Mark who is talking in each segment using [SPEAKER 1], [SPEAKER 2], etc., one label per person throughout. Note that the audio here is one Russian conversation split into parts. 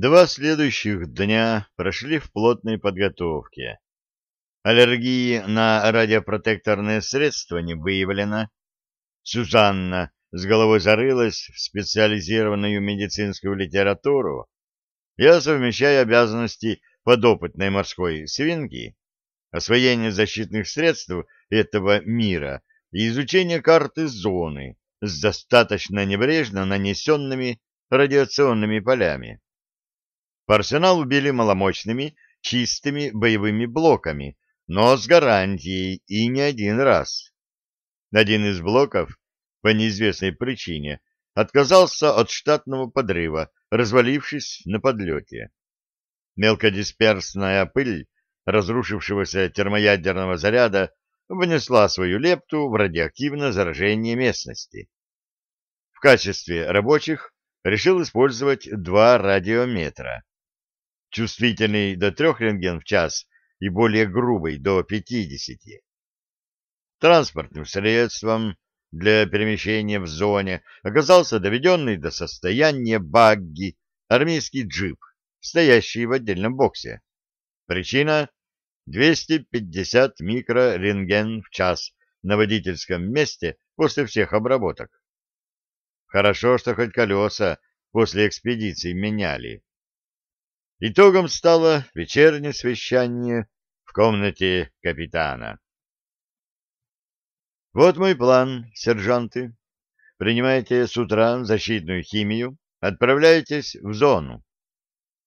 [SPEAKER 1] Два следующих дня прошли в плотной подготовке. Аллергии на радиопротекторные средства не выявлено. Сюзанна с головой зарылась в специализированную медицинскую литературу. Я совмещаю обязанности подопытной морской свинки, освоение защитных средств этого мира и изучение карты зоны с достаточно небрежно нанесенными радиационными полями. По арсеналу били маломощными, чистыми боевыми блоками, но с гарантией и не один раз. Один из блоков, по неизвестной причине, отказался от штатного подрыва, развалившись на подлете. Мелкодисперсная пыль разрушившегося термоядерного заряда внесла свою лепту в радиоактивное заражение местности. В качестве рабочих решил использовать два радиометра чувствительный до трех рентген в час и более грубый до 50. Транспортным средством для перемещения в зоне оказался доведенный до состояния багги армейский джип, стоящий в отдельном боксе. Причина — 250 микрорентген в час на водительском месте после всех обработок. Хорошо, что хоть колеса после экспедиции меняли. Итогом стало вечернее совещание в комнате капитана. Вот мой план, сержанты. Принимайте с утра защитную химию, отправляйтесь в зону.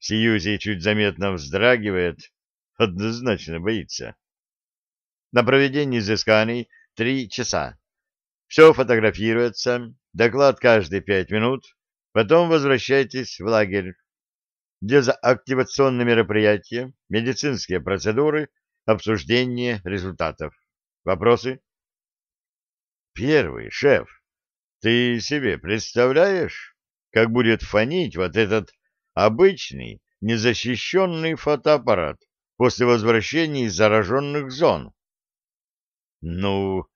[SPEAKER 1] Сьюзи чуть заметно вздрагивает, однозначно боится. На проведение изысканий три часа. Все фотографируется, доклад каждые пять минут, потом возвращайтесь в лагерь дезактивационные мероприятия, медицинские процедуры, обсуждение результатов. Вопросы? Первый, шеф. Ты себе представляешь, как будет фонить вот этот обычный, незащищенный фотоаппарат после возвращения из зараженных зон? Ну,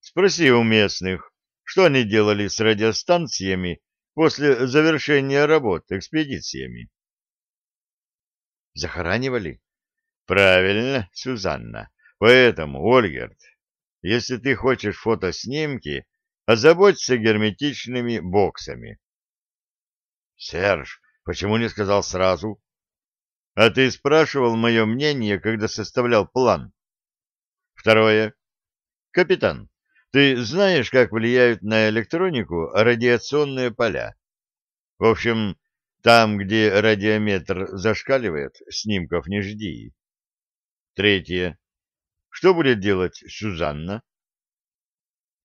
[SPEAKER 1] спроси у местных, что они делали с радиостанциями после завершения работ экспедициями. Захоранивали? Правильно, Сюзанна. Поэтому, Ольгерт, если ты хочешь фотоснимки, озаботься герметичными боксами. Серж, почему не сказал сразу? А ты спрашивал мое мнение, когда составлял план. Второе. Капитан, ты знаешь, как влияют на электронику радиационные поля? В общем, там, где радиометр зашкаливает, снимков не жди. Третье. Что будет делать Сюзанна?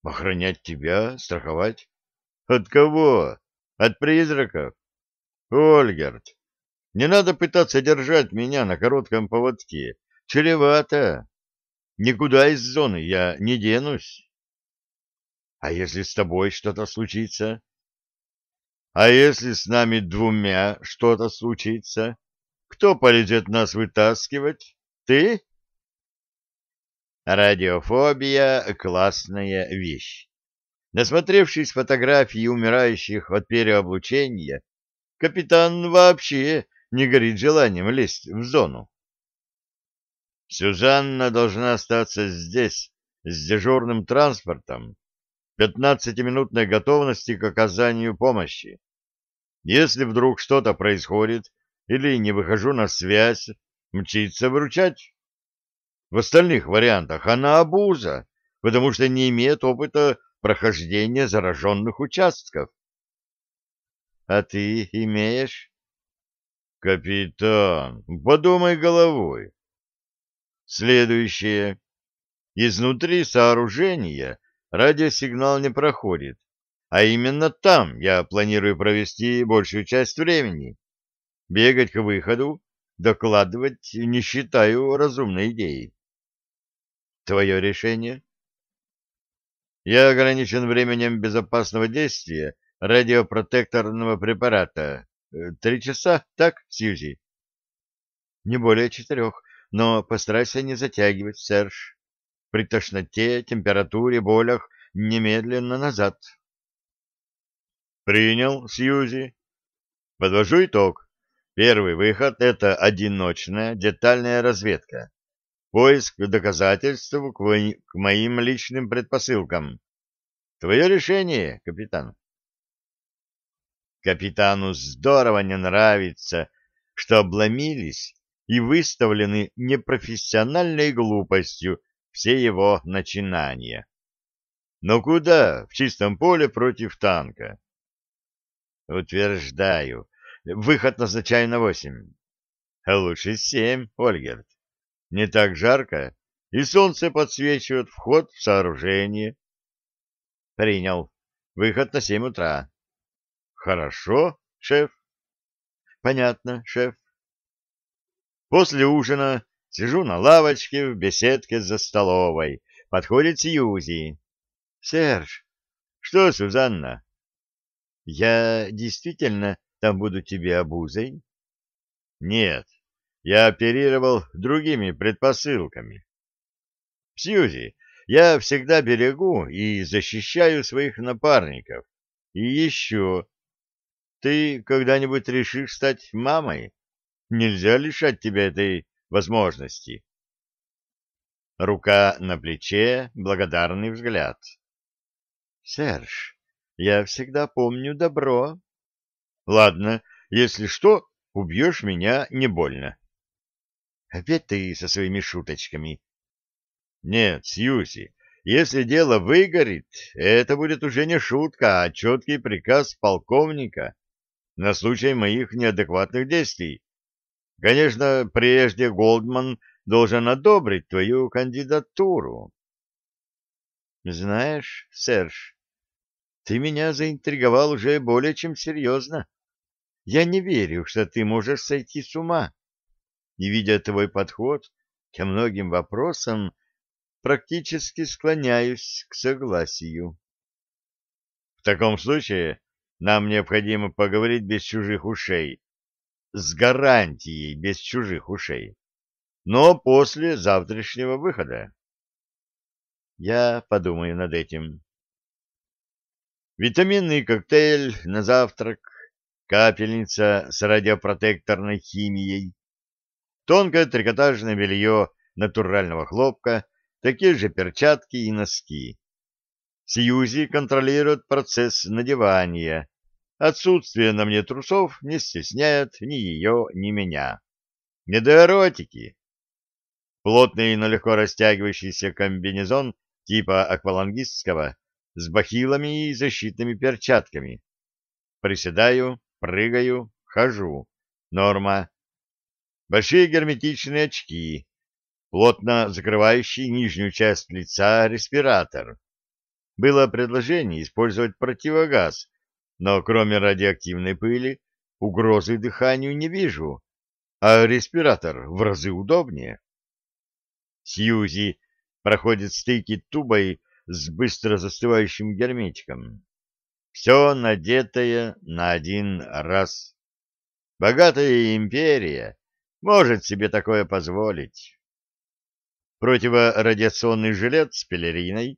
[SPEAKER 1] Охранять тебя, страховать? От кого? От призраков? Ольгерт, не надо пытаться держать меня на коротком поводке. Чревато. Никуда из зоны я не денусь. А если с тобой что-то случится? А если с нами двумя что-то случится? Кто полезет нас вытаскивать? Ты? Радиофобия — классная вещь. Насмотревшись фотографии умирающих от переоблучения, капитан вообще не горит желанием лезть в зону. Сюзанна должна остаться здесь, с дежурным транспортом, пятнадцатиминутной готовности к оказанию помощи. Если вдруг что-то происходит или не выхожу на связь, мчиться выручать. В остальных вариантах она обуза, потому что не имеет опыта прохождения зараженных участков. — А ты имеешь? — Капитан, подумай головой. Следующее. Изнутри сооружения радиосигнал не проходит, а именно там я планирую провести большую часть времени. Бегать к выходу, докладывать не считаю разумной идеей. Твое решение? Я ограничен временем безопасного действия радиопротекторного препарата. Э, три часа, так, Сьюзи? Не более четырех, но постарайся не затягивать, Серж. При тошноте, температуре, болях немедленно назад. Принял, Сьюзи. Подвожу итог. Первый выход — это одиночная детальная разведка. Поиск доказательств к, моим личным предпосылкам. Твое решение, капитан. Капитану здорово не нравится, что обломились и выставлены непрофессиональной глупостью все его начинания. Но куда в чистом поле против танка? Утверждаю, выход назначаю на восемь. А лучше семь, Ольгерт. Не так жарко, и солнце подсвечивает вход в сооружение. Принял. Выход на семь утра. Хорошо, шеф. Понятно, шеф. После ужина сижу на лавочке в беседке за столовой. Подходит Сьюзи. Серж. Что, Сюзанна? Я действительно там буду тебе обузой? Нет, я оперировал другими предпосылками. Сьюзи, я всегда берегу и защищаю своих напарников. И еще, ты когда-нибудь решишь стать мамой? Нельзя лишать тебя этой возможности. Рука на плече, благодарный взгляд. Серж, я всегда помню добро. Ладно, если что, убьешь меня не больно. Опять ты со своими шуточками. Нет, Сьюси, если дело выгорит, это будет уже не шутка, а четкий приказ полковника на случай моих неадекватных действий. Конечно, прежде Голдман должен одобрить твою кандидатуру. Знаешь, Серж, ты меня заинтриговал уже более чем серьезно. Я не верю, что ты можешь сойти с ума. И, видя твой подход ко многим вопросам, практически склоняюсь к согласию. В таком случае нам необходимо поговорить без чужих ушей, с гарантией без чужих ушей, но после завтрашнего выхода. Я подумаю над этим. Витаминный коктейль на завтрак, капельница с радиопротекторной химией, тонкое трикотажное белье натурального хлопка, такие же перчатки и носки. Сьюзи контролирует процесс надевания, Отсутствие на мне трусов не стесняет ни ее, ни меня. Не до эротики. Плотный, но легко растягивающийся комбинезон типа аквалангистского с бахилами и защитными перчатками. Приседаю, прыгаю, хожу. Норма. Большие герметичные очки, плотно закрывающий нижнюю часть лица респиратор. Было предложение использовать противогаз но кроме радиоактивной пыли угрозы дыханию не вижу, а респиратор в разы удобнее. Сьюзи проходит стыки тубой с быстро застывающим герметиком. Все надетое на один раз. Богатая империя может себе такое позволить. Противорадиационный жилет с пелериной,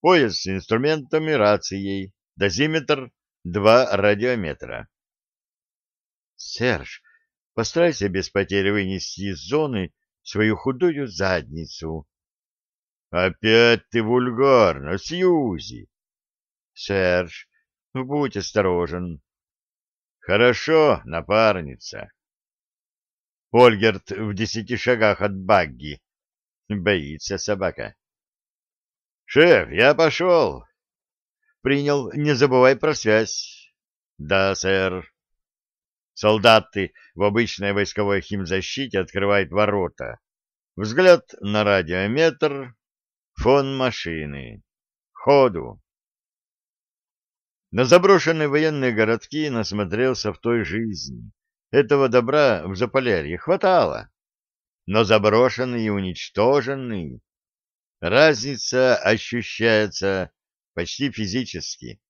[SPEAKER 1] пояс с инструментами, рацией, дозиметр два радиометра. Серж, постарайся без потери вынести из зоны свою худую задницу. Опять ты вульгарно, Сьюзи. Серж, будь осторожен. Хорошо, напарница. Ольгерт в десяти шагах от багги. Боится собака. Шеф, я пошел. Принял. Не забывай про связь. Да, сэр. Солдаты в обычной войсковой химзащите открывают ворота. Взгляд на радиометр. Фон машины. Ходу. На заброшенные военные городки насмотрелся в той жизни. Этого добра в Заполярье хватало. Но заброшенный и уничтоженный. Разница ощущается почти физически.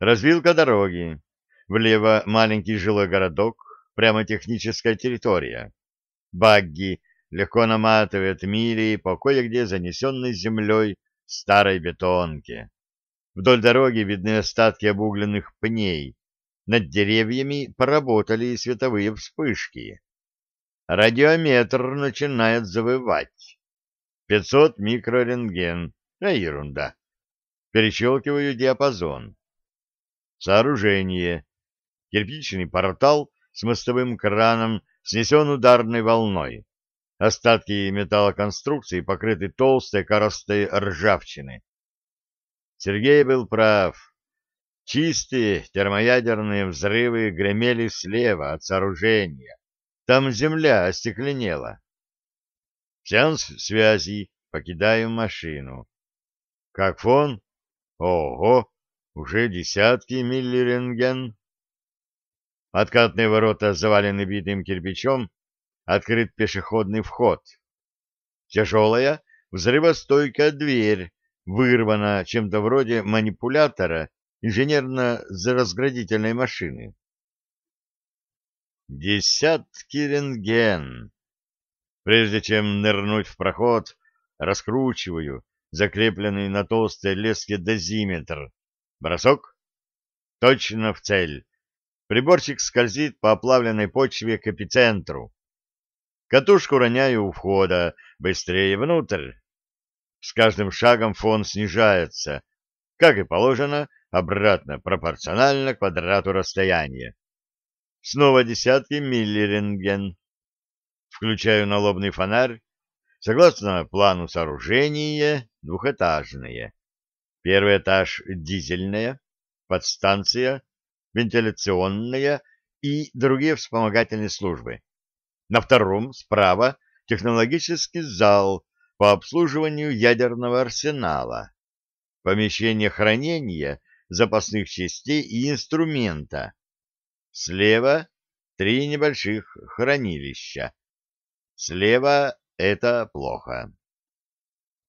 [SPEAKER 1] Развилка дороги. Влево маленький жилой городок, прямо техническая территория. Багги легко наматывает мили по кое-где занесенной землей старой бетонке. Вдоль дороги видны остатки обугленных пней. над деревьями поработали световые вспышки. Радиометр начинает завывать. 500 микрорентген. А ерунда. Перещелкиваю диапазон. Сооружение. Кирпичный портал с мостовым краном снесен ударной волной. Остатки металлоконструкции покрыты толстой коростой ржавчины. Сергей был прав. Чистые термоядерные взрывы гремели слева от сооружения. Там земля остекленела. Сеанс связи. Покидаю машину. Как фон? Ого, уже десятки миллирентген. Откатные ворота завалены битым кирпичом, открыт пешеходный вход. Тяжелая, взрывостойкая дверь вырвана чем-то вроде манипулятора инженерно-разградительной машины. Десятки рентген. Прежде чем нырнуть в проход, раскручиваю закрепленный на толстой леске дозиметр. Бросок. Точно в цель. Приборчик скользит по оплавленной почве к эпицентру. Катушку роняю у входа, быстрее внутрь. С каждым шагом фон снижается, как и положено, обратно пропорционально квадрату расстояния. Снова десятки миллирентген. Включаю налобный фонарь. Согласно плану сооружения, двухэтажное. Первый этаж — дизельная, подстанция, вентиляционная и другие вспомогательные службы. На втором, справа, технологический зал по обслуживанию ядерного арсенала, помещение хранения запасных частей и инструмента. Слева три небольших хранилища. Слева это плохо.